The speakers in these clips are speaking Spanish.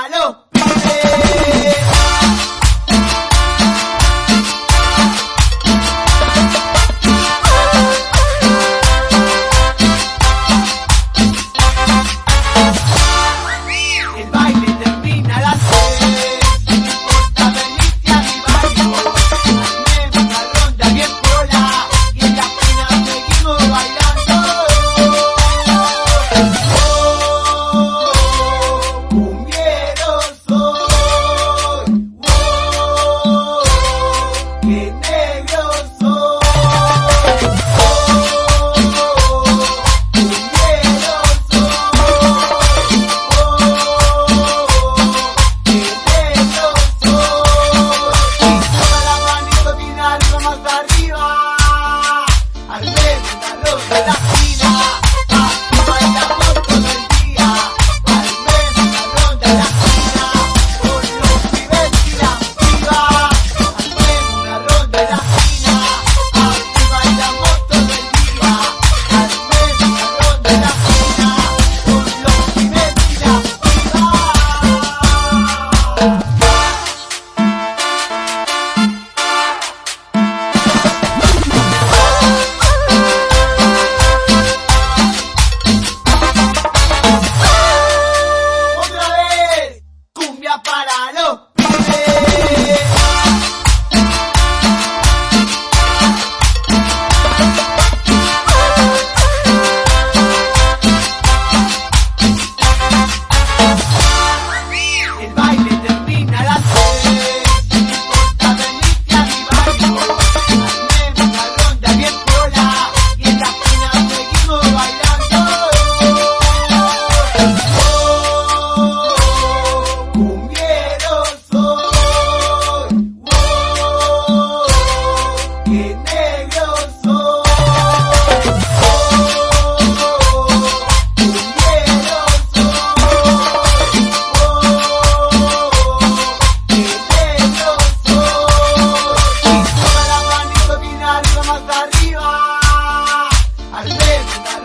¡Aló!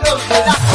propiedad.